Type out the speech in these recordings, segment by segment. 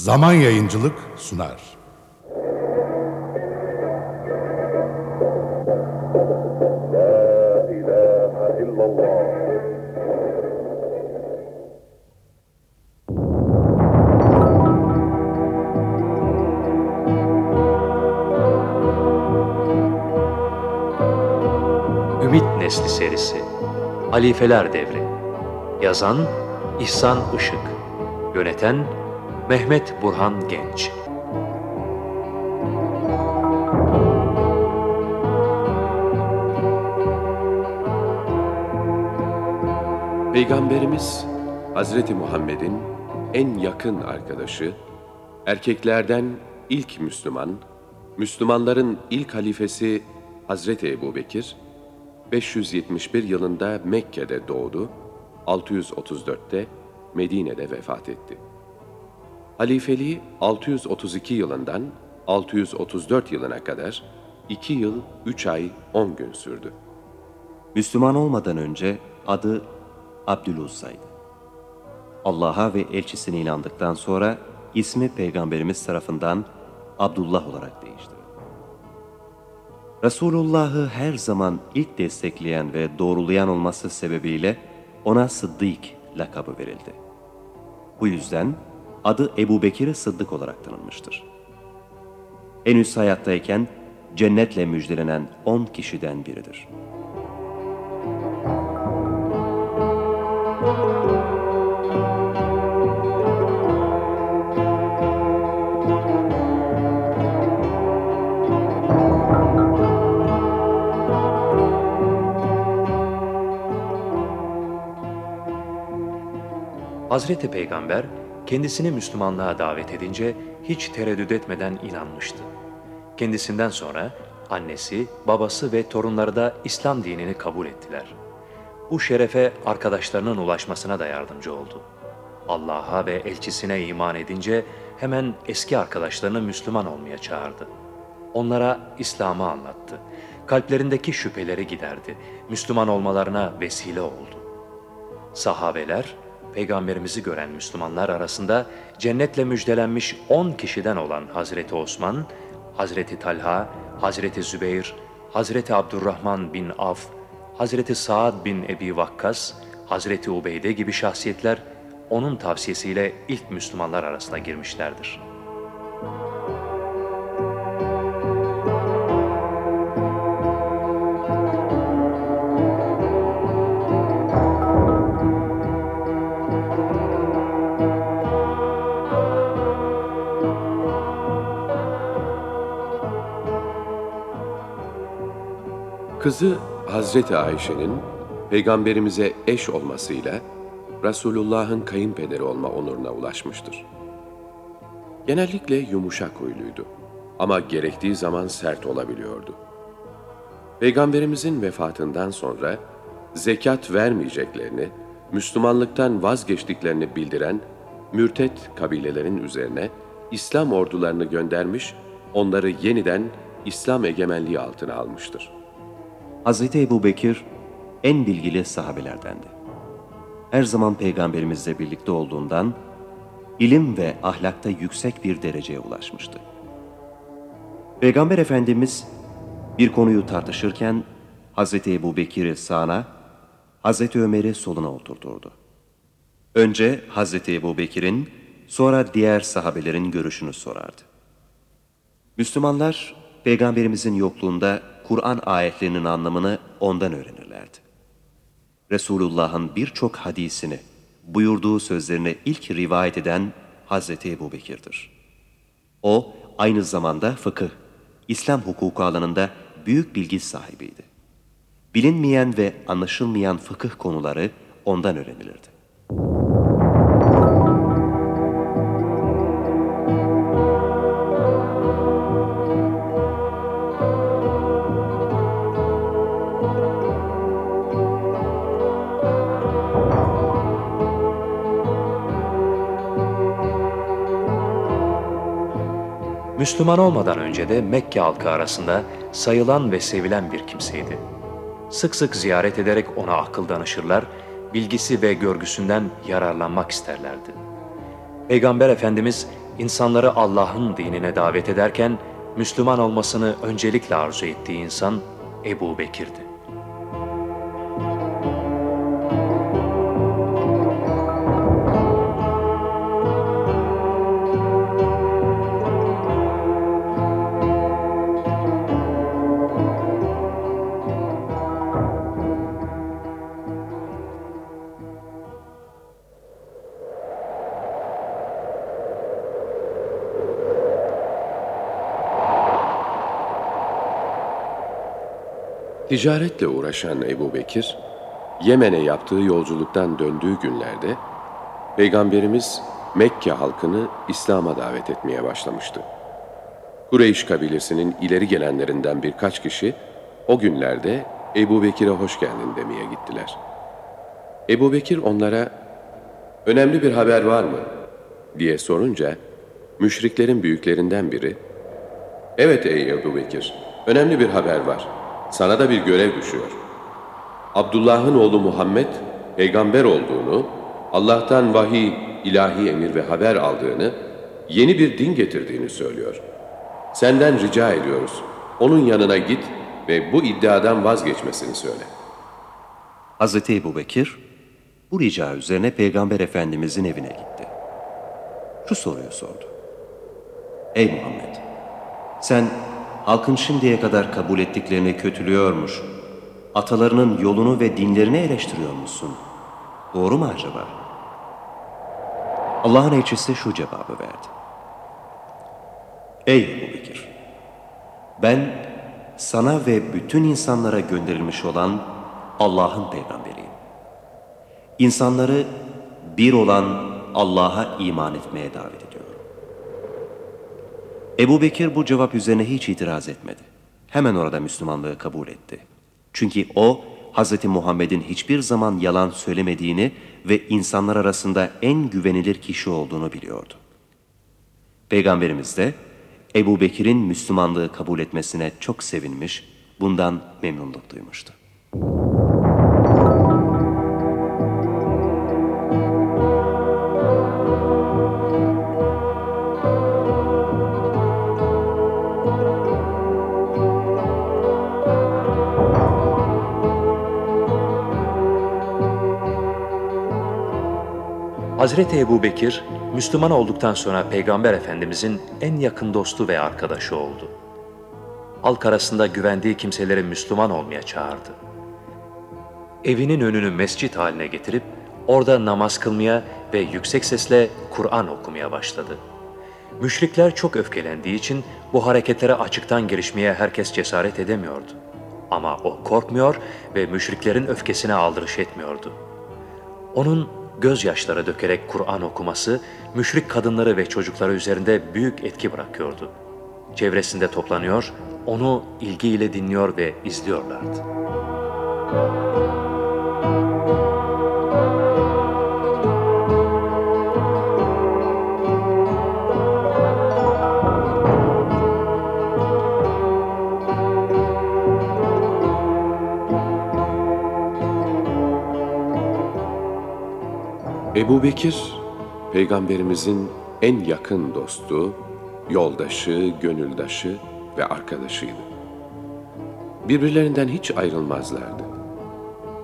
Zaman Yayıncılık sunar. Ümit Nesli Serisi. Halifeler Devri. Yazan İhsan Işık. Yöneten Mehmet Burhan Genç Peygamberimiz Hazreti Muhammed'in en yakın arkadaşı, erkeklerden ilk Müslüman, Müslümanların ilk halifesi Hazreti Ebubekir, 571 yılında Mekke'de doğdu, 634'te Medine'de vefat etti. Halifeliği 632 yılından 634 yılına kadar 2 yıl 3 ay 10 gün sürdü. Müslüman olmadan önce adı Abdüluzza'ydı. Allah'a ve elçisine inandıktan sonra ismi Peygamberimiz tarafından Abdullah olarak değiştirildi. Resulullah'ı her zaman ilk destekleyen ve doğrulayan olması sebebiyle ona Sıddık lakabı verildi. Bu yüzden adı Ebu Bekir Sıddık olarak tanınmıştır. Henüz hayattayken cennetle müjdelenen on kişiden biridir. Hazreti Peygamber kendisini Müslümanlığa davet edince hiç tereddüt etmeden inanmıştı. Kendisinden sonra annesi, babası ve torunları da İslam dinini kabul ettiler. Bu şerefe arkadaşlarının ulaşmasına da yardımcı oldu. Allah'a ve elçisine iman edince hemen eski arkadaşlarını Müslüman olmaya çağırdı. Onlara İslam'ı anlattı. Kalplerindeki şüpheleri giderdi. Müslüman olmalarına vesile oldu. Sahabeler, Peygamberimizi gören Müslümanlar arasında cennetle müjdelenmiş 10 kişiden olan Hazreti Osman, Hazreti Talha, Hazreti Zübeyir, Hazreti Abdurrahman bin Avf, Hazreti Saad bin Ebi Vakkas, Hazreti Ubeyde gibi şahsiyetler onun tavsiyesiyle ilk Müslümanlar arasına girmişlerdir. Kızı Hazreti Ayşe'nin peygamberimize eş olmasıyla Resulullah'ın kayınpederi olma onuruna ulaşmıştır. Genellikle yumuşak huyluydu ama gerektiği zaman sert olabiliyordu. Peygamberimizin vefatından sonra zekat vermeyeceklerini, Müslümanlıktan vazgeçtiklerini bildiren mürtet kabilelerin üzerine İslam ordularını göndermiş, onları yeniden İslam egemenliği altına almıştır. Hz. Ebu Bekir en bilgili sahabelerdendi. Her zaman peygamberimizle birlikte olduğundan ilim ve ahlakta yüksek bir dereceye ulaşmıştı. Peygamber Efendimiz bir konuyu tartışırken Hz. Ebu Bekir'i sağına, Hz. Ömer'i soluna oturturdu. Önce Hz. Ebu Bekir'in, sonra diğer sahabelerin görüşünü sorardı. Müslümanlar, Peygamberimizin yokluğunda Kur'an ayetlerinin anlamını ondan öğrenirlerdi. Resulullah'ın birçok hadisini, buyurduğu sözlerini ilk rivayet eden Hazreti Ebu Bekir'dir. O, aynı zamanda fıkıh, İslam hukuku alanında büyük bilgi sahibiydi. Bilinmeyen ve anlaşılmayan fıkıh konuları ondan öğrenilirdi. Müslüman olmadan önce de Mekke halkı arasında sayılan ve sevilen bir kimseydi. Sık sık ziyaret ederek ona akıl danışırlar, bilgisi ve görgüsünden yararlanmak isterlerdi. Peygamber Efendimiz insanları Allah'ın dinine davet ederken Müslüman olmasını öncelikle arzu ettiği insan Ebu Bekir'di. Ticaretle uğraşan Ebu Bekir, Yemen'e yaptığı yolculuktan döndüğü günlerde, Peygamberimiz Mekke halkını İslam'a davet etmeye başlamıştı. Kureyş kabilesinin ileri gelenlerinden birkaç kişi o günlerde Ebu Bekir'e hoş geldin demeye gittiler. Ebu Bekir onlara, önemli bir haber var mı? diye sorunca, müşriklerin büyüklerinden biri, evet ey Ebu Bekir, önemli bir haber var.'' Sana da bir görev düşüyor. Abdullah'ın oğlu Muhammed, peygamber olduğunu, Allah'tan vahiy, ilahi emir ve haber aldığını, yeni bir din getirdiğini söylüyor. Senden rica ediyoruz, onun yanına git ve bu iddiadan vazgeçmesini söyle. Hz. Ebu Bekir, bu rica üzerine Peygamber Efendimizin evine gitti. Şu soruyu sordu. Ey Muhammed! Sen halkın şimdiye kadar kabul ettiklerini kötülüyormuş, atalarının yolunu ve dinlerini eleştiriyor musun? Doğru mu acaba? Allah'ın elçisi şu cevabı verdi. Ey Ebu Bekir! Ben sana ve bütün insanlara gönderilmiş olan Allah'ın peygamberiyim. İnsanları bir olan Allah'a iman etmeye davet ediyorum. Ebu Bekir bu cevap üzerine hiç itiraz etmedi. Hemen orada Müslümanlığı kabul etti. Çünkü o, Hz. Muhammed'in hiçbir zaman yalan söylemediğini ve insanlar arasında en güvenilir kişi olduğunu biliyordu. Peygamberimiz de Ebu Bekir'in Müslümanlığı kabul etmesine çok sevinmiş, bundan memnunluk duymuştu. Hazreti Ebu Bekir, Müslüman olduktan sonra Peygamber Efendimizin en yakın dostu ve arkadaşı oldu. Halk arasında güvendiği kimseleri Müslüman olmaya çağırdı. Evinin önünü mescit haline getirip orada namaz kılmaya ve yüksek sesle Kur'an okumaya başladı. Müşrikler çok öfkelendiği için bu hareketlere açıktan girişmeye herkes cesaret edemiyordu. Ama o korkmuyor ve müşriklerin öfkesine aldırış etmiyordu. Onun gözyaşları dökerek Kur'an okuması, müşrik kadınları ve çocukları üzerinde büyük etki bırakıyordu. Çevresinde toplanıyor, onu ilgiyle dinliyor ve izliyorlardı. Ebu Bekir, Peygamberimizin en yakın dostu, yoldaşı, gönüldaşı ve arkadaşıydı. Birbirlerinden hiç ayrılmazlardı.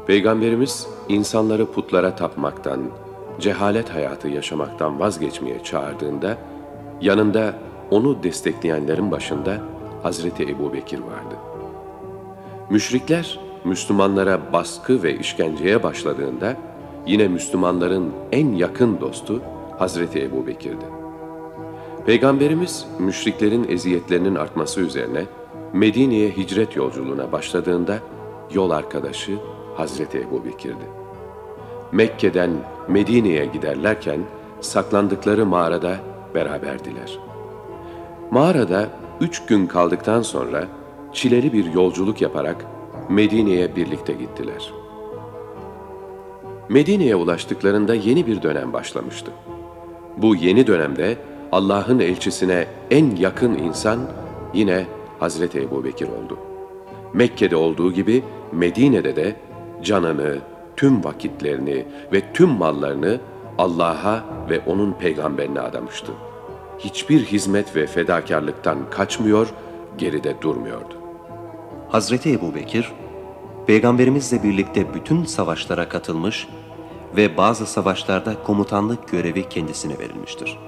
Peygamberimiz insanları putlara tapmaktan, cehalet hayatı yaşamaktan vazgeçmeye çağırdığında, yanında onu destekleyenlerin başında Hazreti Ebu Bekir vardı. Müşrikler Müslümanlara baskı ve işkenceye başladığında, yine Müslümanların en yakın dostu Hazreti Ebu Bekir'di. Peygamberimiz müşriklerin eziyetlerinin artması üzerine Medine'ye hicret yolculuğuna başladığında yol arkadaşı Hazreti Ebu Bekir'di. Mekke'den Medine'ye giderlerken saklandıkları mağarada beraberdiler. Mağarada üç gün kaldıktan sonra çileli bir yolculuk yaparak Medine'ye birlikte gittiler.'' Medine'ye ulaştıklarında yeni bir dönem başlamıştı. Bu yeni dönemde Allah'ın elçisine en yakın insan yine Hazreti Ebu Bekir oldu. Mekke'de olduğu gibi Medine'de de canını, tüm vakitlerini ve tüm mallarını Allah'a ve onun peygamberine adamıştı. hiçbir hizmet ve fedakarlıktan kaçmıyor, geride durmuyordu. Hazreti Ebu Bekir, Peygamberimizle birlikte bütün savaşlara katılmış ve bazı savaşlarda komutanlık görevi kendisine verilmiştir.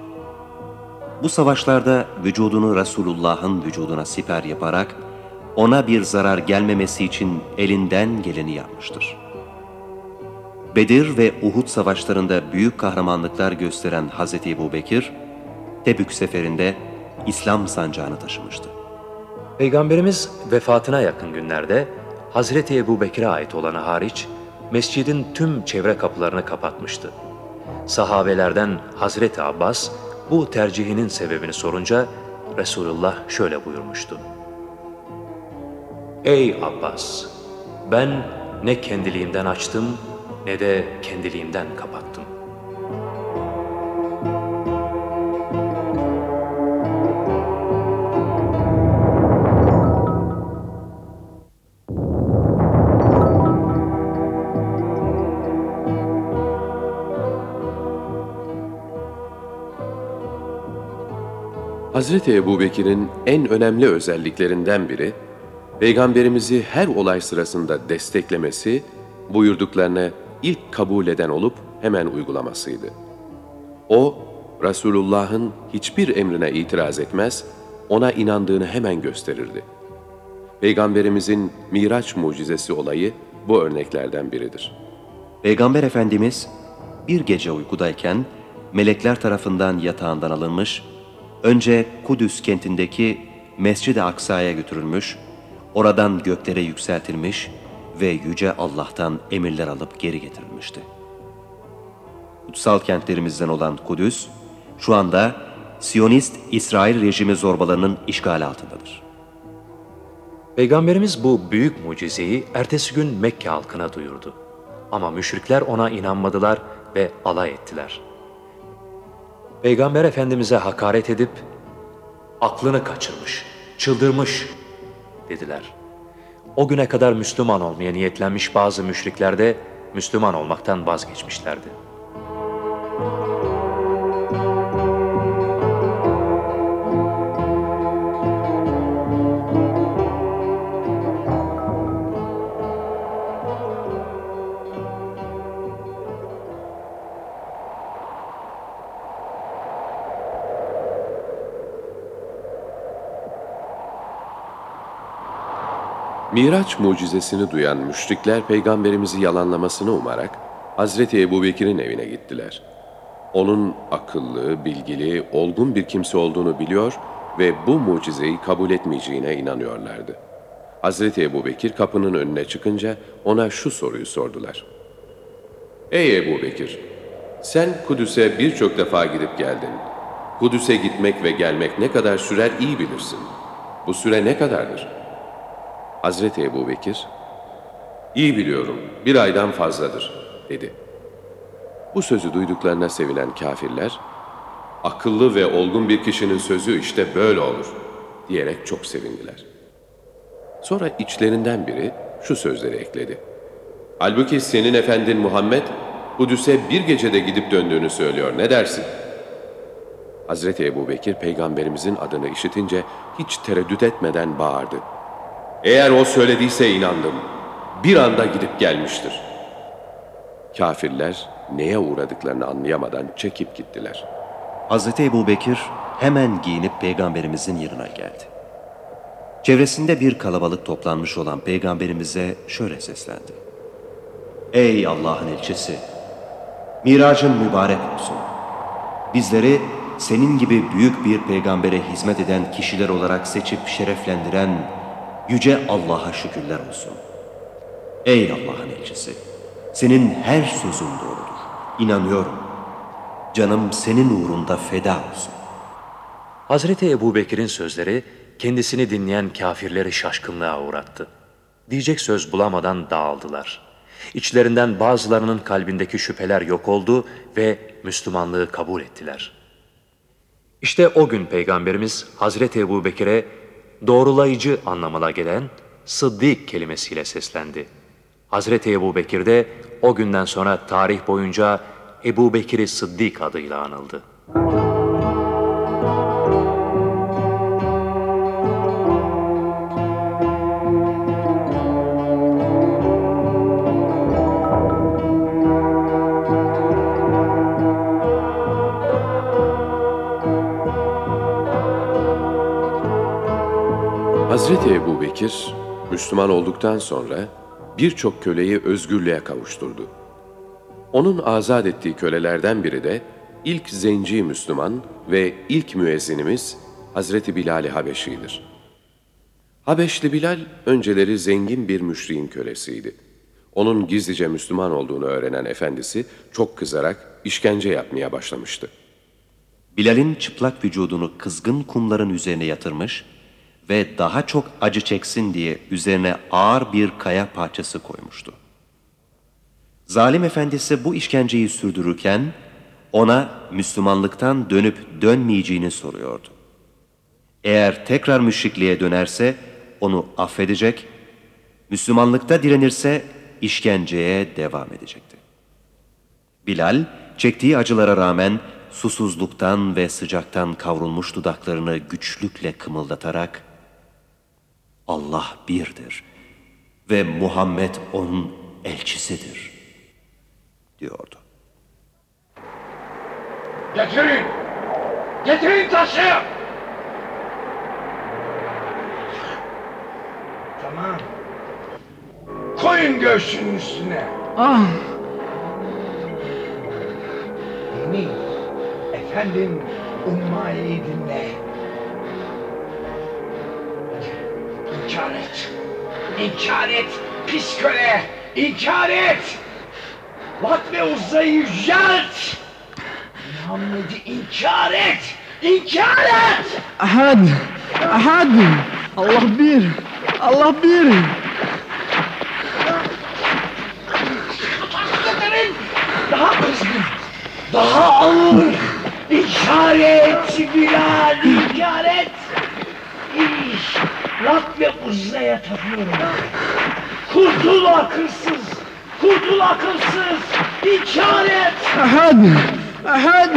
Bu savaşlarda vücudunu Resulullah'ın vücuduna siper yaparak ona bir zarar gelmemesi için elinden geleni yapmıştır. Bedir ve Uhud savaşlarında büyük kahramanlıklar gösteren Hz. Ebu Bekir, Tebük seferinde İslam sancağını taşımıştı. Peygamberimiz vefatına yakın günlerde Hazreti Ebu Bekir'e ait olanı hariç mescidin tüm çevre kapılarını kapatmıştı. Sahabelerden Hazreti Abbas bu tercihinin sebebini sorunca Resulullah şöyle buyurmuştu. Ey Abbas! Ben ne kendiliğimden açtım ne de kendiliğimden kapattım. Hazreti Ebubekir'in en önemli özelliklerinden biri, Peygamberimizi her olay sırasında desteklemesi, buyurduklarını ilk kabul eden olup hemen uygulamasıydı. O, Resulullah'ın hiçbir emrine itiraz etmez, ona inandığını hemen gösterirdi. Peygamberimizin Miraç mucizesi olayı bu örneklerden biridir. Peygamber Efendimiz bir gece uykudayken melekler tarafından yatağından alınmış, önce Kudüs kentindeki Mescid-i Aksa'ya götürülmüş, oradan göklere yükseltilmiş ve Yüce Allah'tan emirler alıp geri getirilmişti. Kutsal kentlerimizden olan Kudüs, şu anda Siyonist İsrail rejimi zorbalarının işgali altındadır. Peygamberimiz bu büyük mucizeyi ertesi gün Mekke halkına duyurdu. Ama müşrikler ona inanmadılar ve alay ettiler. Peygamber Efendimiz'e hakaret edip, aklını kaçırmış, çıldırmış dediler. O güne kadar Müslüman olmaya niyetlenmiş bazı müşrikler de Müslüman olmaktan vazgeçmişlerdi. Miraç mucizesini duyan müşrikler peygamberimizi yalanlamasını umarak Hazreti Ebubekir'in evine gittiler. Onun akıllı, bilgili, olgun bir kimse olduğunu biliyor ve bu mucizeyi kabul etmeyeceğine inanıyorlardı. Hazreti Ebubekir kapının önüne çıkınca ona şu soruyu sordular. Ey Ebubekir, sen Kudüs'e birçok defa gidip geldin. Kudüs'e gitmek ve gelmek ne kadar sürer iyi bilirsin. Bu süre ne kadardır?'' Hazreti Ebu Bekir, iyi biliyorum bir aydan fazladır dedi. Bu sözü duyduklarına sevinen kafirler, akıllı ve olgun bir kişinin sözü işte böyle olur diyerek çok sevindiler. Sonra içlerinden biri şu sözleri ekledi. Halbuki senin efendin Muhammed, Kudüs'e bir gecede gidip döndüğünü söylüyor. Ne dersin? Hazreti Ebu Bekir peygamberimizin adını işitince hiç tereddüt etmeden bağırdı. Eğer o söylediyse inandım. Bir anda gidip gelmiştir. Kafirler neye uğradıklarını anlayamadan çekip gittiler. Hazreti Ebu Bekir hemen giyinip peygamberimizin yanına geldi. Çevresinde bir kalabalık toplanmış olan peygamberimize şöyle seslendi. Ey Allah'ın elçisi! Miracın mübarek olsun. Bizleri senin gibi büyük bir peygambere hizmet eden kişiler olarak seçip şereflendiren Yüce Allah'a şükürler olsun. Ey Allah'ın elçisi! Senin her sözün doğrudur. İnanıyorum. Canım senin uğrunda feda olsun. Hazreti Ebu Bekir'in sözleri kendisini dinleyen kafirleri şaşkınlığa uğrattı. Diyecek söz bulamadan dağıldılar. İçlerinden bazılarının kalbindeki şüpheler yok oldu ve Müslümanlığı kabul ettiler. İşte o gün Peygamberimiz Hazreti Ebu Bekir'e doğrulayıcı anlamına gelen Sıddık kelimesiyle seslendi. Hazreti Ebu Bekir de o günden sonra tarih boyunca Ebu Bekir-i Sıddık adıyla anıldı. Bekir, Müslüman olduktan sonra birçok köleyi özgürlüğe kavuşturdu. Onun azat ettiği kölelerden biri de ilk zenci Müslüman ve ilk müezzinimiz Hazreti Bilal-i Habeşi'dir. Habeşli Bilal önceleri zengin bir müşriğin kölesiydi. Onun gizlice Müslüman olduğunu öğrenen efendisi çok kızarak işkence yapmaya başlamıştı. Bilal'in çıplak vücudunu kızgın kumların üzerine yatırmış ve daha çok acı çeksin diye üzerine ağır bir kaya parçası koymuştu. Zalim efendisi bu işkenceyi sürdürürken ona Müslümanlıktan dönüp dönmeyeceğini soruyordu. Eğer tekrar müşrikliğe dönerse onu affedecek, Müslümanlıkta direnirse işkenceye devam edecekti. Bilal, çektiği acılara rağmen susuzluktan ve sıcaktan kavrulmuş dudaklarını güçlükle kımıldatarak Allah birdir ve Muhammed onun elçisidir diyordu. Getirin! Getirin taşı! Tamam. Koyun göğsünün üstüne. Ah, Beni, efendim, ummayı dinle. İnkar et. İnkar et, pis köle! İnkar et! Lat ve Uzza'yı yücelt! Muhammed'i inkar et! İnkar et! ahad, ahad. Allah bir, Allah bir. Getirin! Daha kızgın, daha ağır! İnkar et Bilal, inkar et! İş, Lat ve Uzza'ya tapıyorum. Kurtul akılsız! Kurtul akılsız! İnkar et! Ahad, ahad.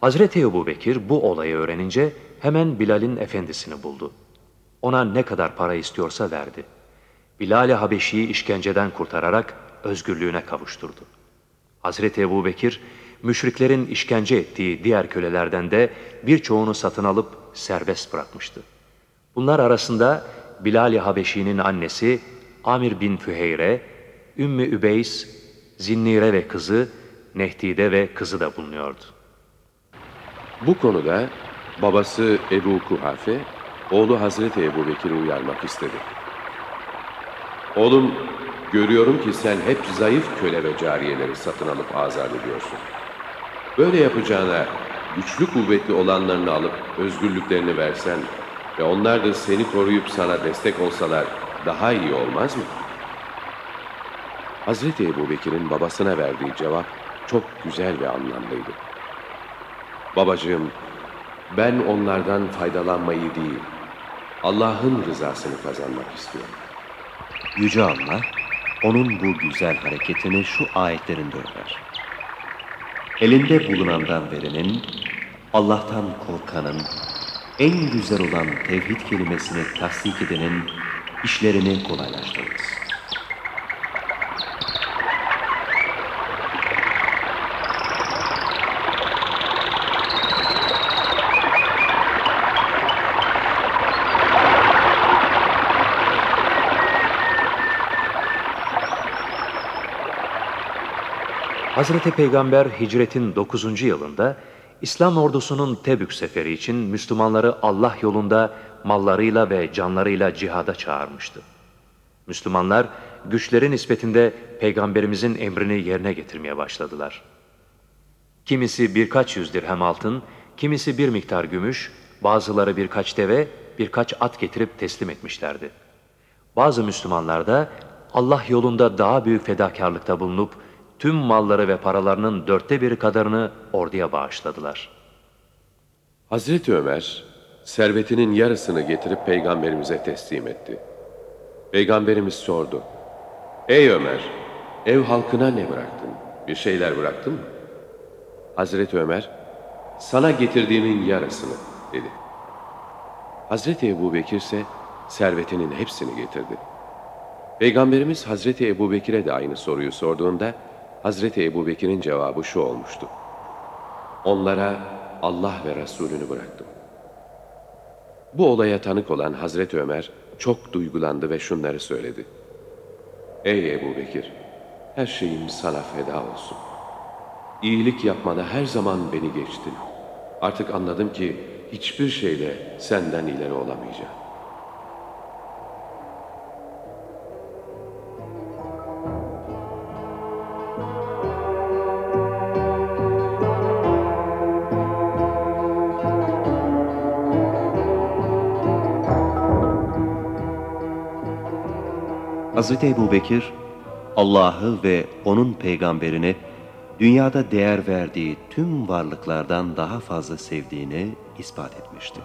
Hazreti Ebu Bekir bu olayı öğrenince hemen Bilal'in efendisini buldu. Ona ne kadar para istiyorsa verdi. Bilal-i Habeşi'yi işkenceden kurtararak özgürlüğüne kavuşturdu. Hazreti Ebu Bekir, müşriklerin işkence ettiği diğer kölelerden de birçoğunu satın alıp serbest bırakmıştı. Bunlar arasında Bilal-i Habeşi'nin annesi Amir bin Füheyre, Ümmü Übeys, Zinnire ve kızı, Nehtide ve kızı da bulunuyordu. Bu konuda babası Ebu Kuhafe, oğlu Hazreti Ebu Bekir'i uyarmak istedi. Oğlum, görüyorum ki sen hep zayıf köle ve cariyeleri satın alıp azat ediyorsun. Böyle yapacağına güçlü kuvvetli olanlarını alıp özgürlüklerini versen ve onlar da seni koruyup sana destek olsalar daha iyi olmaz mı? Hazreti Ebu Bekir'in babasına verdiği cevap çok güzel ve anlamlıydı. Babacığım, ben onlardan faydalanmayı değil, Allah'ın rızasını kazanmak istiyorum. Yüce Allah, onun bu güzel hareketini şu ayetlerinde över. Elinde bulunandan verenin, Allah'tan korkanın, en güzel olan tevhid kelimesini tasdik edenin işlerini kolaylaştırırız. Hazreti Peygamber hicretin 9. yılında İslam ordusunun Tebük seferi için Müslümanları Allah yolunda mallarıyla ve canlarıyla cihada çağırmıştı. Müslümanlar güçleri nispetinde Peygamberimizin emrini yerine getirmeye başladılar. Kimisi birkaç yüz dirhem altın, kimisi bir miktar gümüş, bazıları birkaç deve, birkaç at getirip teslim etmişlerdi. Bazı Müslümanlar da Allah yolunda daha büyük fedakarlıkta bulunup tüm malları ve paralarının dörtte biri kadarını orduya bağışladılar. Hazreti Ömer, servetinin yarısını getirip peygamberimize teslim etti. Peygamberimiz sordu. Ey Ömer, ev halkına ne bıraktın? Bir şeyler bıraktın mı? Hazreti Ömer, sana getirdiğimin yarısını dedi. Hazreti Ebu Bekir ise servetinin hepsini getirdi. Peygamberimiz Hazreti Ebu Bekir'e de aynı soruyu sorduğunda Hazreti Ebu Bekir'in cevabı şu olmuştu. Onlara Allah ve Resulünü bıraktım. Bu olaya tanık olan Hazreti Ömer çok duygulandı ve şunları söyledi. Ey Ebu Bekir, her şeyim sana feda olsun. İyilik yapmada her zaman beni geçtin. Artık anladım ki hiçbir şeyle senden ileri olamayacağım. Hz. Ebu Bekir, Allah'ı ve onun peygamberini dünyada değer verdiği tüm varlıklardan daha fazla sevdiğini ispat etmişti.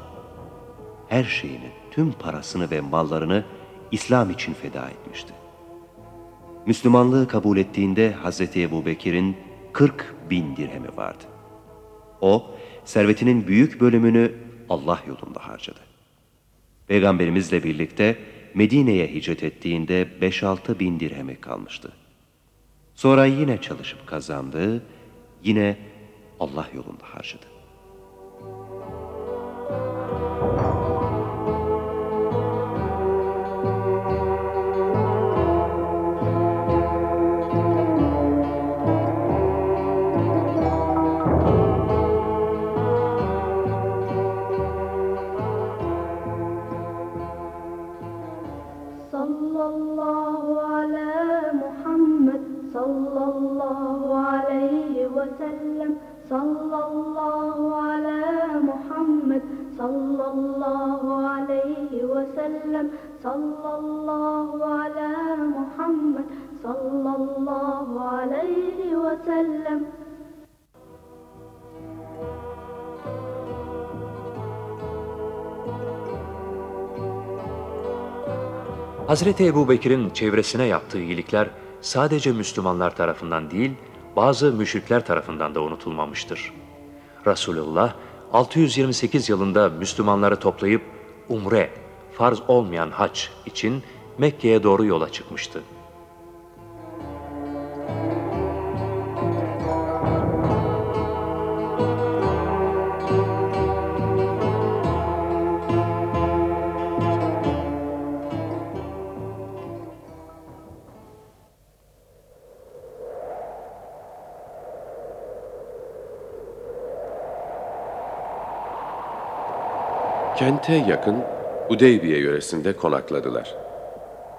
Her şeyini, tüm parasını ve mallarını İslam için feda etmişti. Müslümanlığı kabul ettiğinde Hz. Ebu Bekir'in 40 bin dirhemi vardı. O, servetinin büyük bölümünü Allah yolunda harcadı. Peygamberimizle birlikte Medine'ye hicret ettiğinde 5-6 bin dirhemi kalmıştı. Sonra yine çalışıp kazandı, yine Allah yolunda harcadı. sallallahu ala Muhammed sallallahu aleyhi ve sellem Hazreti Ebu Bekir'in çevresine yaptığı iyilikler sadece Müslümanlar tarafından değil, bazı müşrikler tarafından da unutulmamıştır. Resulullah 628 yılında Müslümanları toplayıp Umre farz olmayan hac için Mekke'ye doğru yola çıkmıştı. Kente yakın Udeybiye yöresinde konakladılar.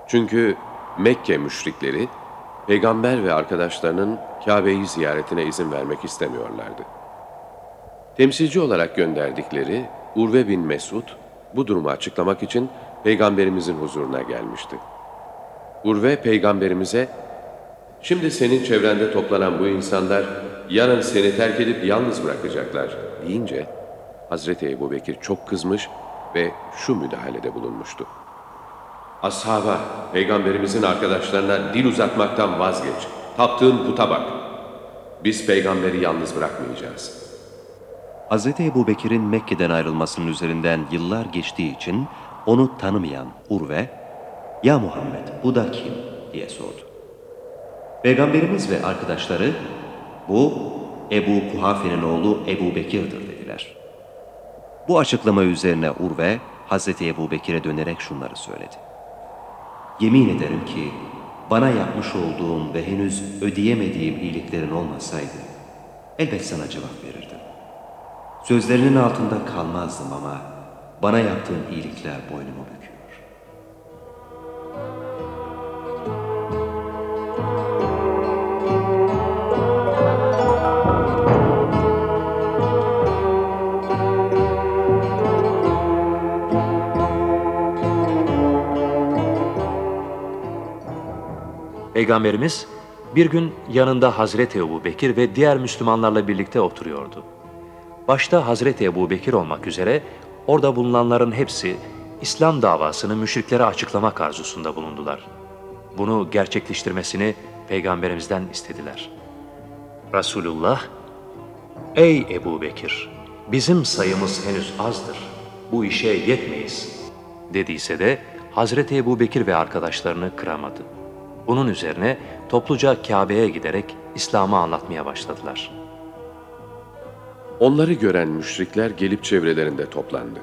Çünkü Mekke müşrikleri peygamber ve arkadaşlarının Kabe'yi ziyaretine izin vermek istemiyorlardı. Temsilci olarak gönderdikleri Urve bin Mesud bu durumu açıklamak için peygamberimizin huzuruna gelmişti. Urve peygamberimize Şimdi senin çevrende toplanan bu insanlar yarın seni terk edip yalnız bırakacaklar deyince Hazreti Ebu Bekir çok kızmış ve şu müdahalede bulunmuştu. Ashaba, peygamberimizin arkadaşlarına dil uzatmaktan vazgeç. Taptığın puta bak. Biz peygamberi yalnız bırakmayacağız. Hz. Ebu Bekir'in Mekke'den ayrılmasının üzerinden yıllar geçtiği için onu tanımayan Urve, ''Ya Muhammed bu da kim?'' diye sordu. Peygamberimiz ve arkadaşları, ''Bu Ebu Kuhafe'nin oğlu Ebu Bekir'dir.'' dediler. Bu açıklama üzerine Urve, Hz. Ebu Bekir'e dönerek şunları söyledi. Yemin ederim ki bana yapmış olduğum ve henüz ödeyemediğim iyiliklerin olmasaydı elbet sana cevap verirdim. Sözlerinin altında kalmazdım ama bana yaptığın iyilikler boynumu büküyor. Peygamberimiz bir gün yanında Hazreti Ebu Bekir ve diğer Müslümanlarla birlikte oturuyordu. Başta Hazreti Ebu Bekir olmak üzere orada bulunanların hepsi İslam davasını müşriklere açıklamak arzusunda bulundular. Bunu gerçekleştirmesini Peygamberimizden istediler. Resulullah, Ey Ebu Bekir, bizim sayımız henüz azdır, bu işe yetmeyiz dediyse de Hazreti Ebu Bekir ve arkadaşlarını kıramadı. Bunun üzerine topluca Kabe'ye giderek İslam'ı anlatmaya başladılar. Onları gören müşrikler gelip çevrelerinde toplandı.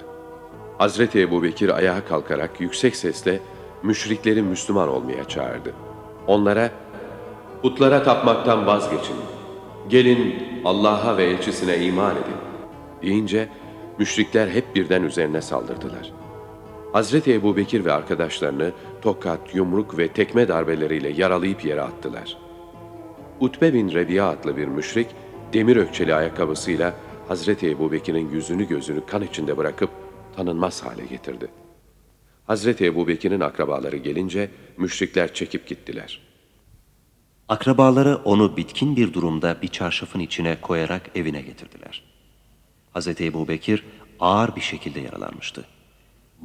Hazreti Ebubekir ayağa kalkarak yüksek sesle müşrikleri Müslüman olmaya çağırdı. Onlara, putlara tapmaktan vazgeçin, gelin Allah'a ve elçisine iman edin deyince müşrikler hep birden üzerine saldırdılar. Hazreti Ebubekir ve arkadaşlarını tokat, yumruk ve tekme darbeleriyle yaralayıp yere attılar. Utbe bin Rebiya adlı bir müşrik, demir ökçeli ayakkabısıyla Hazreti Ebubekir'in yüzünü gözünü kan içinde bırakıp tanınmaz hale getirdi. Hazreti Ebubekir'in akrabaları gelince müşrikler çekip gittiler. Akrabaları onu bitkin bir durumda bir çarşafın içine koyarak evine getirdiler. Hz. Ebu Bekir ağır bir şekilde yaralanmıştı.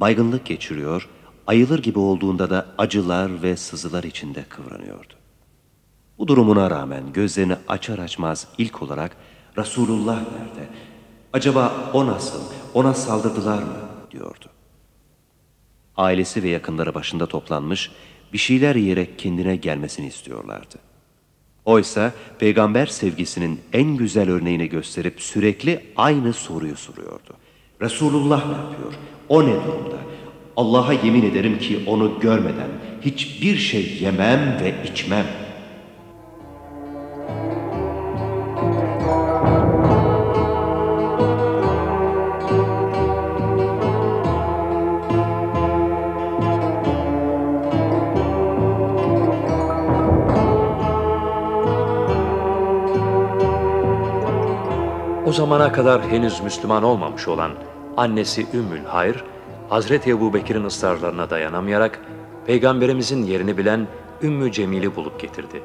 Baygınlık geçiriyor, ayılır gibi olduğunda da acılar ve sızılar içinde kıvranıyordu. Bu durumuna rağmen gözlerini açar açmaz ilk olarak Resulullah nerede? Acaba o nasıl? Ona saldırdılar mı? diyordu. Ailesi ve yakınları başında toplanmış bir şeyler yiyerek kendine gelmesini istiyorlardı. Oysa peygamber sevgisinin en güzel örneğini gösterip sürekli aynı soruyu soruyordu. Resulullah ne yapıyor? O ne durumda? Allah'a yemin ederim ki onu görmeden hiçbir şey yemem ve içmem. O zamana kadar henüz Müslüman olmamış olan annesi Ümmül Hayr, Hazreti Ebu Bekir'in ısrarlarına dayanamayarak Peygamberimizin yerini bilen Ümmü Cemil'i bulup getirdi.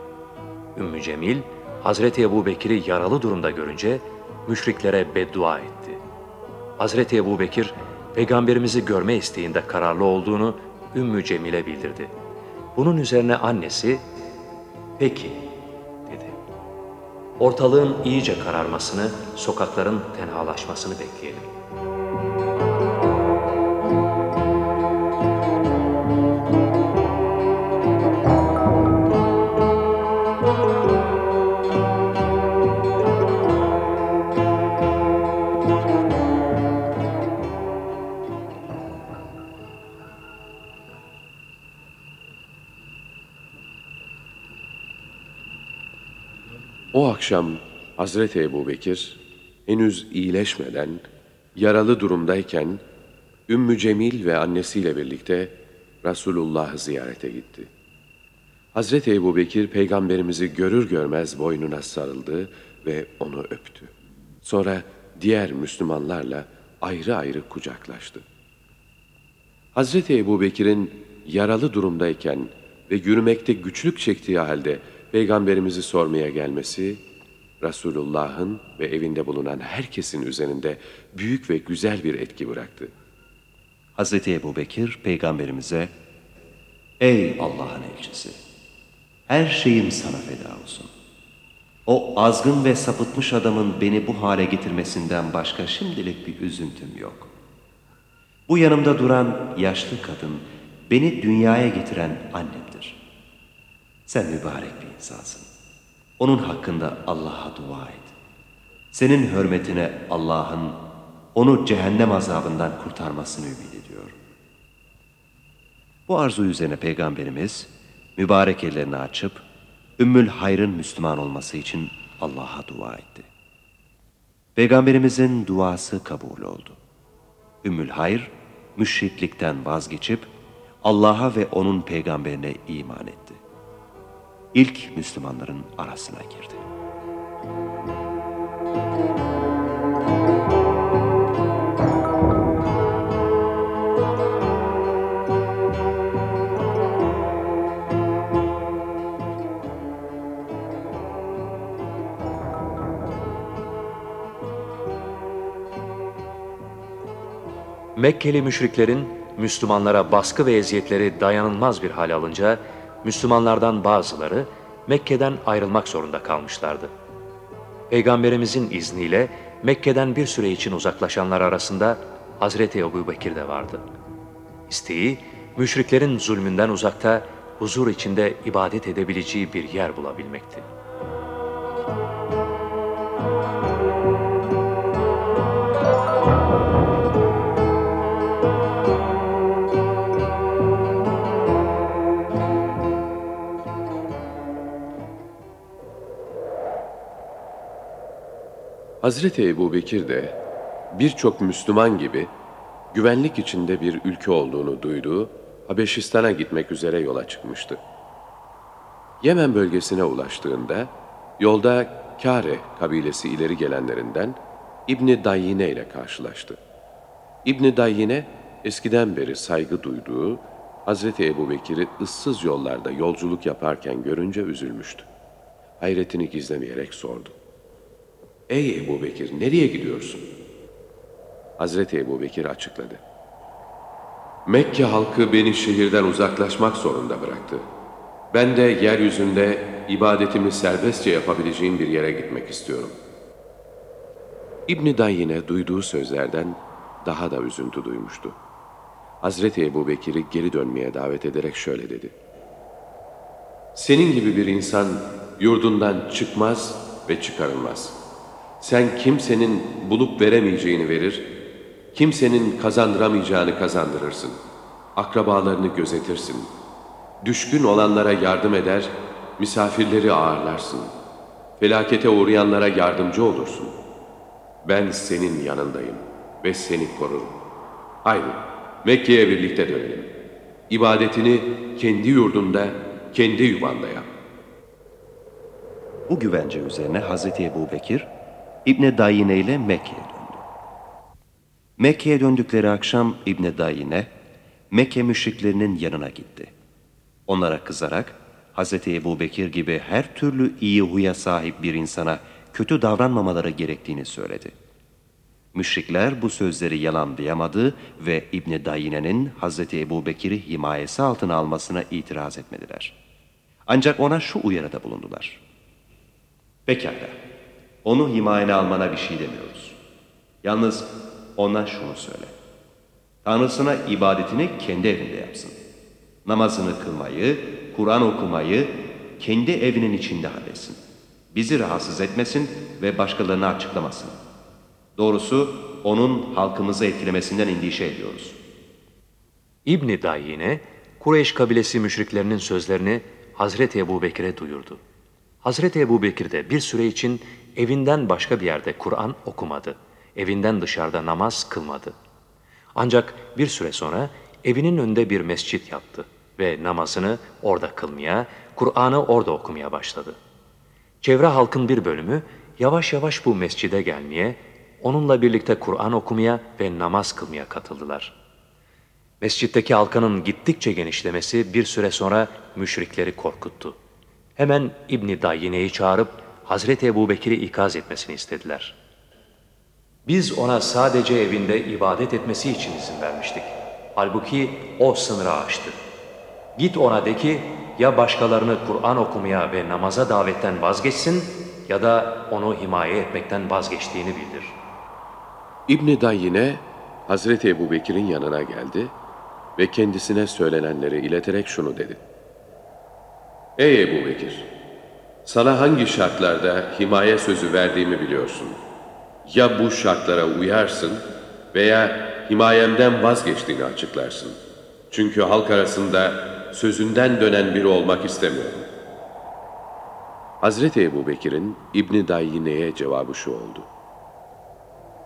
Ümmü Cemil, Hazreti Ebu Bekir'i yaralı durumda görünce müşriklere beddua etti. Hazreti Ebu Bekir, Peygamberimizi görme isteğinde kararlı olduğunu Ümmü Cemil'e bildirdi. Bunun üzerine annesi, peki dedi. Ortalığın iyice kararmasını, sokakların tenhalaşmasını bekleyelim. Akşam Hazreti Ebubekir henüz iyileşmeden, yaralı durumdayken Ümmü Cemil ve annesiyle birlikte Resulullah'ı ziyarete gitti. Hazreti Ebubekir peygamberimizi görür görmez boynuna sarıldı ve onu öptü. Sonra diğer Müslümanlarla ayrı ayrı kucaklaştı. Hazreti Ebubekir'in yaralı durumdayken ve yürümekte güçlük çektiği halde Peygamberimizi sormaya gelmesi, Resulullah'ın ve evinde bulunan herkesin üzerinde büyük ve güzel bir etki bıraktı. Hazreti Ebu Bekir peygamberimize Ey Allah'ın elçisi! Her şeyim sana feda olsun. O azgın ve sapıtmış adamın beni bu hale getirmesinden başka şimdilik bir üzüntüm yok. Bu yanımda duran yaşlı kadın beni dünyaya getiren annemdir. Sen mübarek bir insansın. Onun hakkında Allah'a dua et. Senin hürmetine Allah'ın onu cehennem azabından kurtarmasını ümit ediyorum. Bu arzu üzerine Peygamberimiz mübarek ellerini açıp Ümmül Hayr'ın Müslüman olması için Allah'a dua etti. Peygamberimizin duası kabul oldu. Ümmül Hayr müşriklikten vazgeçip Allah'a ve onun peygamberine iman etti. İlk Müslümanların arasına girdi. Mekkeli müşriklerin Müslümanlara baskı ve eziyetleri dayanılmaz bir hale alınca Müslümanlardan bazıları Mekke'den ayrılmak zorunda kalmışlardı. Peygamberimizin izniyle Mekke'den bir süre için uzaklaşanlar arasında Hazreti Ebu Bekir de vardı. İsteği, müşriklerin zulmünden uzakta, huzur içinde ibadet edebileceği bir yer bulabilmekti. Hazreti Ebu Bekir de birçok Müslüman gibi güvenlik içinde bir ülke olduğunu duyduğu Habeşistan'a gitmek üzere yola çıkmıştı. Yemen bölgesine ulaştığında yolda Kare kabilesi ileri gelenlerinden İbni Dayyine ile karşılaştı. İbni Dayyine eskiden beri saygı duyduğu Hazreti Ebu Bekir'i ıssız yollarda yolculuk yaparken görünce üzülmüştü. Hayretini gizlemeyerek sordu. Ey Ebu Bekir nereye gidiyorsun? Hazreti Ebu Bekir açıkladı. Mekke halkı beni şehirden uzaklaşmak zorunda bıraktı. Ben de yeryüzünde ibadetimi serbestçe yapabileceğim bir yere gitmek istiyorum. İbni Dayyine duyduğu sözlerden daha da üzüntü duymuştu. Hazreti Ebu Bekir'i geri dönmeye davet ederek şöyle dedi. Senin gibi bir insan yurdundan çıkmaz ve çıkarılmaz. Sen kimsenin bulup veremeyeceğini verir, kimsenin kazandıramayacağını kazandırırsın. Akrabalarını gözetirsin. Düşkün olanlara yardım eder, misafirleri ağırlarsın. Felakete uğrayanlara yardımcı olursun. Ben senin yanındayım ve seni korurum. Haydi Mekke'ye birlikte dönelim. İbadetini kendi yurdunda, kendi yuvanda yap. Bu güvence üzerine Hazreti Ebu Bekir, İbne Dayine ile Mekke'ye döndü. Mekke'ye döndükleri akşam İbne Dayine, Mekke müşriklerinin yanına gitti. Onlara kızarak, Hazreti Ebu Bekir gibi her türlü iyi huya sahip bir insana kötü davranmamaları gerektiğini söyledi. Müşrikler bu sözleri yalanlayamadı ve İbn Dayine'nin Hazreti Ebu Bekir'i himayesi altına almasına itiraz etmediler. Ancak ona şu uyarıda bulundular. Pekala, onu himayene almana bir şey demiyoruz. Yalnız ona şunu söyle. Tanrısına ibadetini kendi evinde yapsın. Namazını kılmayı, Kur'an okumayı kendi evinin içinde halletsin. Bizi rahatsız etmesin ve başkalarına açıklamasın. Doğrusu onun halkımızı etkilemesinden endişe ediyoruz. İbni Dayyine, Kureyş kabilesi müşriklerinin sözlerini Hazreti Ebu Bekir'e duyurdu. Hazreti Ebu Bekir de bir süre için evinden başka bir yerde Kur'an okumadı. Evinden dışarıda namaz kılmadı. Ancak bir süre sonra evinin önünde bir mescit yaptı ve namazını orada kılmaya, Kur'an'ı orada okumaya başladı. Çevre halkın bir bölümü yavaş yavaş bu mescide gelmeye, onunla birlikte Kur'an okumaya ve namaz kılmaya katıldılar. Mescitteki halkanın gittikçe genişlemesi bir süre sonra müşrikleri korkuttu. Hemen İbni Dayyine'yi çağırıp Hazreti Ebu Bekir'i ikaz etmesini istediler. Biz ona sadece evinde ibadet etmesi için izin vermiştik. Halbuki o sınırı aştı. Git ona de ki ya başkalarını Kur'an okumaya ve namaza davetten vazgeçsin ya da onu himaye etmekten vazgeçtiğini bildir. İbni Dayyine Hazreti Ebu Bekir'in yanına geldi ve kendisine söylenenleri ileterek şunu dedi. Ey Ebu Bekir! Sana hangi şartlarda himaye sözü verdiğimi biliyorsun. Ya bu şartlara uyarsın veya himayemden vazgeçtiğini açıklarsın. Çünkü halk arasında sözünden dönen biri olmak istemiyorum. Hazreti Ebu Bekir'in İbni Dayyine'ye cevabı şu oldu.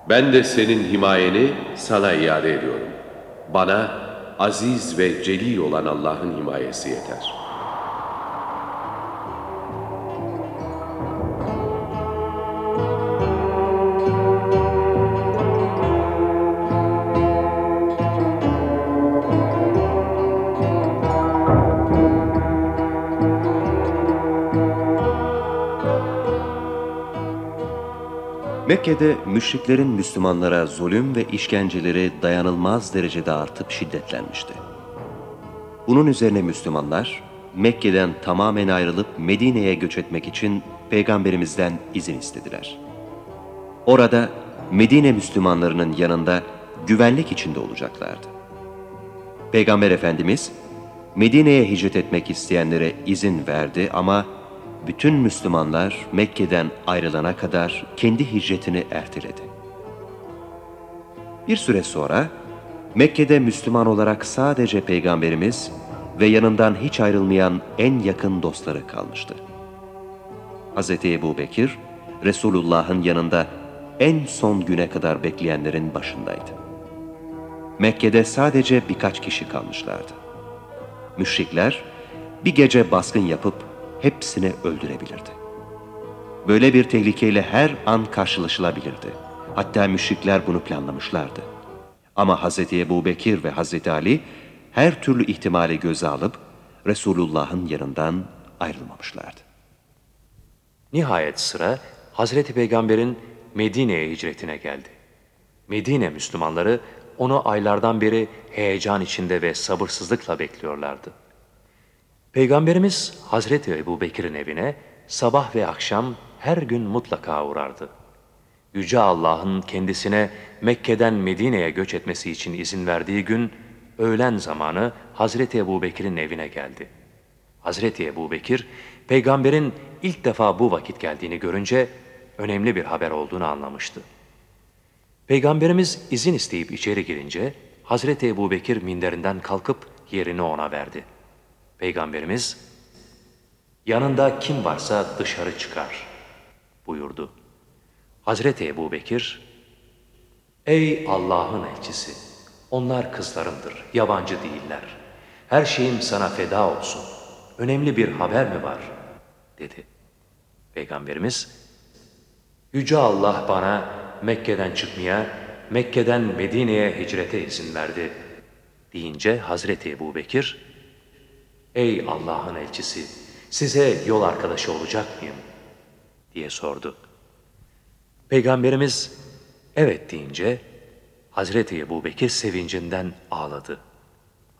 Ben de senin himayeni sana iade ediyorum. Bana aziz ve celil olan Allah'ın himayesi yeter. Mekke'de müşriklerin Müslümanlara zulüm ve işkenceleri dayanılmaz derecede artıp şiddetlenmişti. Bunun üzerine Müslümanlar Mekke'den tamamen ayrılıp Medine'ye göç etmek için Peygamberimizden izin istediler. Orada Medine Müslümanlarının yanında güvenlik içinde olacaklardı. Peygamber Efendimiz Medine'ye hicret etmek isteyenlere izin verdi ama bütün Müslümanlar Mekke'den ayrılana kadar kendi hicretini erteledi. Bir süre sonra Mekke'de Müslüman olarak sadece Peygamberimiz ve yanından hiç ayrılmayan en yakın dostları kalmıştı. Hz. Ebu Bekir, Resulullah'ın yanında en son güne kadar bekleyenlerin başındaydı. Mekke'de sadece birkaç kişi kalmışlardı. Müşrikler bir gece baskın yapıp hepsini öldürebilirdi. Böyle bir tehlikeyle her an karşılaşılabilirdi. Hatta müşrikler bunu planlamışlardı. Ama Hz. Ebu Bekir ve Hz. Ali her türlü ihtimali göze alıp Resulullah'ın yanından ayrılmamışlardı. Nihayet sıra Hazreti Peygamber'in Medine'ye hicretine geldi. Medine Müslümanları onu aylardan beri heyecan içinde ve sabırsızlıkla bekliyorlardı. Peygamberimiz Hazreti Ebu Bekir'in evine sabah ve akşam her gün mutlaka uğrardı. Yüce Allah'ın kendisine Mekke'den Medine'ye göç etmesi için izin verdiği gün, öğlen zamanı Hazreti Ebu Bekir'in evine geldi. Hazreti Ebu Bekir, peygamberin ilk defa bu vakit geldiğini görünce önemli bir haber olduğunu anlamıştı. Peygamberimiz izin isteyip içeri girince, Hazreti Ebu Bekir minderinden kalkıp yerini ona verdi. Peygamberimiz, yanında kim varsa dışarı çıkar buyurdu. Hazreti Ebu Bekir, Ey Allah'ın elçisi! Onlar kızlarımdır, yabancı değiller. Her şeyim sana feda olsun. Önemli bir haber mi var? dedi. Peygamberimiz, Yüce Allah bana Mekke'den çıkmaya, Mekke'den Medine'ye hicrete izin verdi. Deyince Hazreti Ebu Bekir, Ey Allah'ın elçisi, size yol arkadaşı olacak mıyım? diye sordu. Peygamberimiz evet deyince Hazreti Ebu Bekir sevincinden ağladı.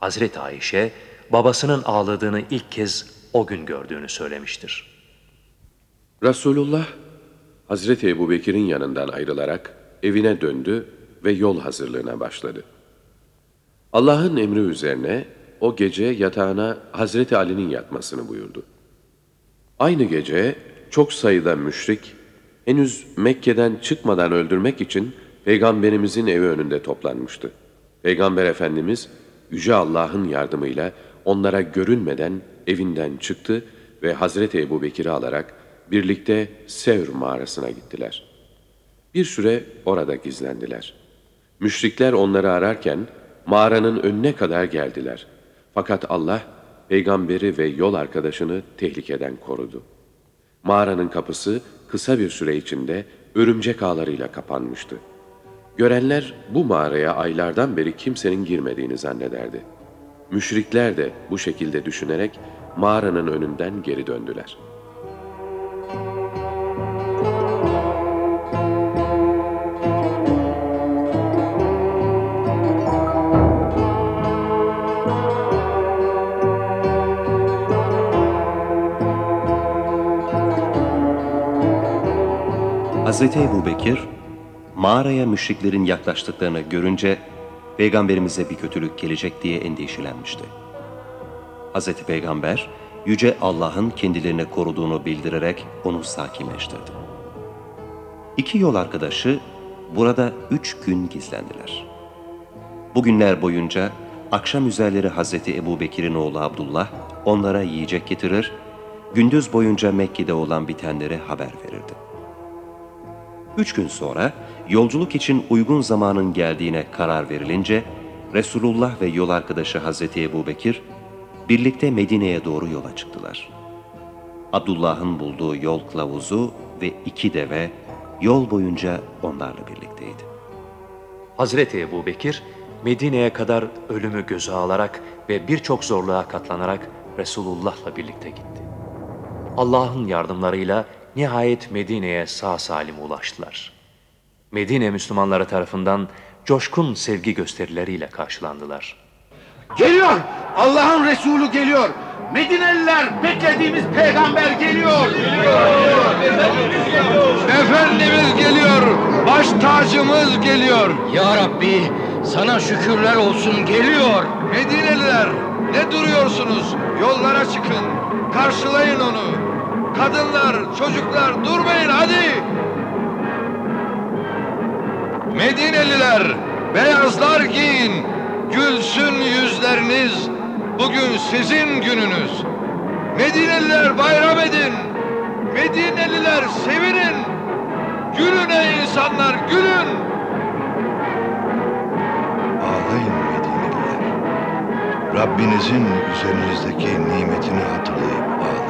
Hazreti Ayşe babasının ağladığını ilk kez o gün gördüğünü söylemiştir. Resulullah, Hazreti Ebu Bekir'in yanından ayrılarak evine döndü ve yol hazırlığına başladı. Allah'ın emri üzerine o gece yatağına Hazreti Ali'nin yatmasını buyurdu. Aynı gece çok sayıda müşrik henüz Mekke'den çıkmadan öldürmek için Peygamberimizin evi önünde toplanmıştı. Peygamber Efendimiz Yüce Allah'ın yardımıyla onlara görünmeden evinden çıktı ve Hazreti Ebu Bekir'i alarak birlikte Sevr mağarasına gittiler. Bir süre orada gizlendiler. Müşrikler onları ararken mağaranın önüne kadar geldiler. Fakat Allah peygamberi ve yol arkadaşını tehlikeden korudu. Mağaranın kapısı kısa bir süre içinde örümcek ağlarıyla kapanmıştı. Görenler bu mağaraya aylardan beri kimsenin girmediğini zannederdi. Müşrikler de bu şekilde düşünerek mağaranın önünden geri döndüler. Hz. Ebu Bekir, mağaraya müşriklerin yaklaştıklarını görünce Peygamberimize bir kötülük gelecek diye endişelenmişti. Hz. Peygamber, Yüce Allah'ın kendilerini koruduğunu bildirerek onu sakinleştirdi. İki yol arkadaşı burada üç gün gizlendiler. Bugünler boyunca akşam üzerleri Hz. Ebu Bekir'in oğlu Abdullah onlara yiyecek getirir, gündüz boyunca Mekke'de olan bitenleri haber verirdi. Üç gün sonra yolculuk için uygun zamanın geldiğine karar verilince Resulullah ve yol arkadaşı Hazreti Ebu Bekir birlikte Medine'ye doğru yola çıktılar. Abdullah'ın bulduğu yol kılavuzu ve iki deve yol boyunca onlarla birlikteydi. Hazreti Ebu Bekir, Medine'ye kadar ölümü göze alarak ve birçok zorluğa katlanarak Resulullah'la birlikte gitti. Allah'ın yardımlarıyla nihayet Medine'ye sağ salim ulaştılar. Medine Müslümanları tarafından coşkun sevgi gösterileriyle karşılandılar. Geliyor! Allah'ın Resulü geliyor! Medineliler beklediğimiz peygamber geliyor! Efendimiz geliyor! Baş tacımız geliyor! Ya Rabbi sana şükürler olsun geliyor. Medineliler ne duruyorsunuz? Yollara çıkın. Karşılayın onu. Kadınlar, çocuklar durmayın hadi. Medineliler beyazlar giyin. Gülsün yüzleriniz. Bugün sizin gününüz. Medineliler bayram edin. Medineliler sevinin. Gülün ey insanlar gülün. Ağlayın Medineliler. Rabbinizin üzerinizdeki nimetini hatırlayıp ağlayın. Ağlayın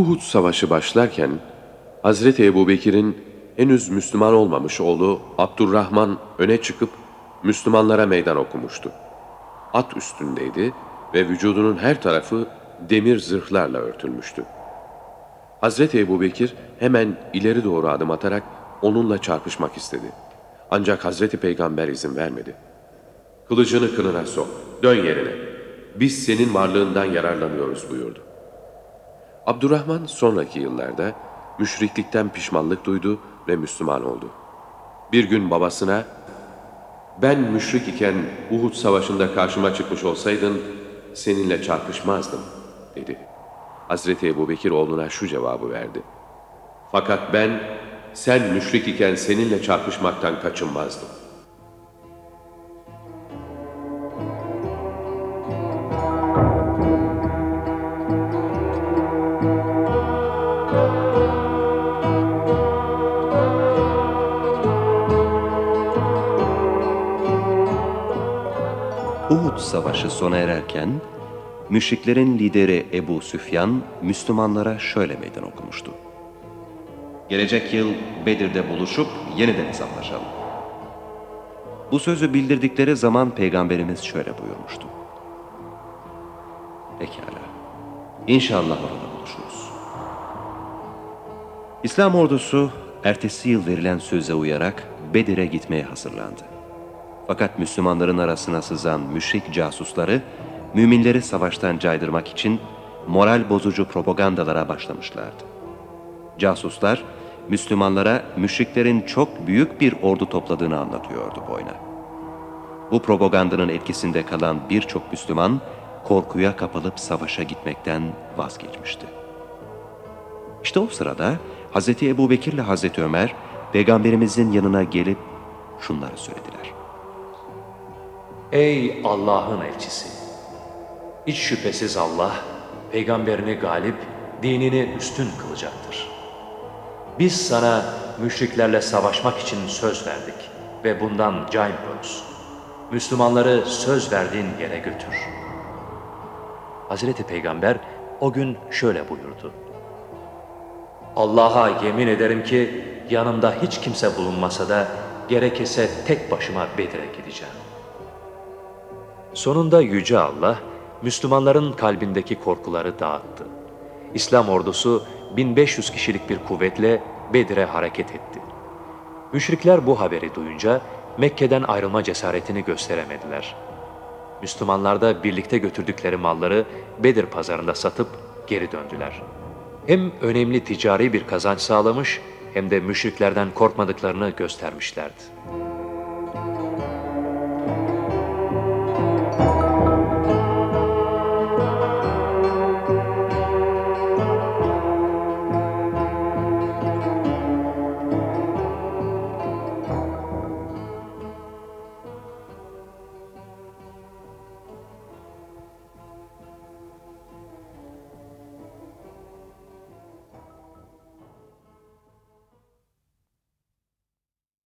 Uhud Savaşı başlarken Hazreti Ebubekir'in henüz Müslüman olmamış oğlu Abdurrahman öne çıkıp Müslümanlara meydan okumuştu. At üstündeydi ve vücudunun her tarafı demir zırhlarla örtülmüştü. Hazreti Ebubekir hemen ileri doğru adım atarak onunla çarpışmak istedi. Ancak Hazreti Peygamber izin vermedi. Kılıcını kınına sok, dön yerine. Biz senin varlığından yararlanıyoruz buyurdu. Abdurrahman sonraki yıllarda müşriklikten pişmanlık duydu ve Müslüman oldu. Bir gün babasına, ben müşrik iken Uhud savaşında karşıma çıkmış olsaydın seninle çarpışmazdım dedi. Hazreti Ebubekir oğluna şu cevabı verdi. Fakat ben sen müşrik iken seninle çarpışmaktan kaçınmazdım. Sona ererken, müşriklerin lideri Ebu Süfyan, Müslümanlara şöyle meydan okumuştu. Gelecek yıl Bedir'de buluşup yeniden hesaplaşalım. Bu sözü bildirdikleri zaman Peygamberimiz şöyle buyurmuştu. Pekala, İnşallah orada buluşuruz. İslam ordusu ertesi yıl verilen söze uyarak Bedir'e gitmeye hazırlandı. Fakat Müslümanların arasına sızan müşrik casusları, müminleri savaştan caydırmak için moral bozucu propagandalara başlamışlardı. Casuslar, Müslümanlara müşriklerin çok büyük bir ordu topladığını anlatıyordu boyuna. Bu propagandanın etkisinde kalan birçok Müslüman, korkuya kapılıp savaşa gitmekten vazgeçmişti. İşte o sırada Hz. Ebu Bekir ile Hz. Ömer, Peygamberimizin yanına gelip şunları söylediler. Ey Allah'ın elçisi! Hiç şüphesiz Allah, peygamberini galip, dinini üstün kılacaktır. Biz sana müşriklerle savaşmak için söz verdik ve bundan caymıyoruz. Müslümanları söz verdiğin yere götür. Hazreti Peygamber o gün şöyle buyurdu. Allah'a yemin ederim ki yanımda hiç kimse bulunmasa da gerekirse tek başıma Bedir'e gideceğim. Sonunda Yüce Allah, Müslümanların kalbindeki korkuları dağıttı. İslam ordusu 1500 kişilik bir kuvvetle Bedir'e hareket etti. Müşrikler bu haberi duyunca Mekke'den ayrılma cesaretini gösteremediler. Müslümanlar da birlikte götürdükleri malları Bedir pazarında satıp geri döndüler. Hem önemli ticari bir kazanç sağlamış hem de müşriklerden korkmadıklarını göstermişlerdi.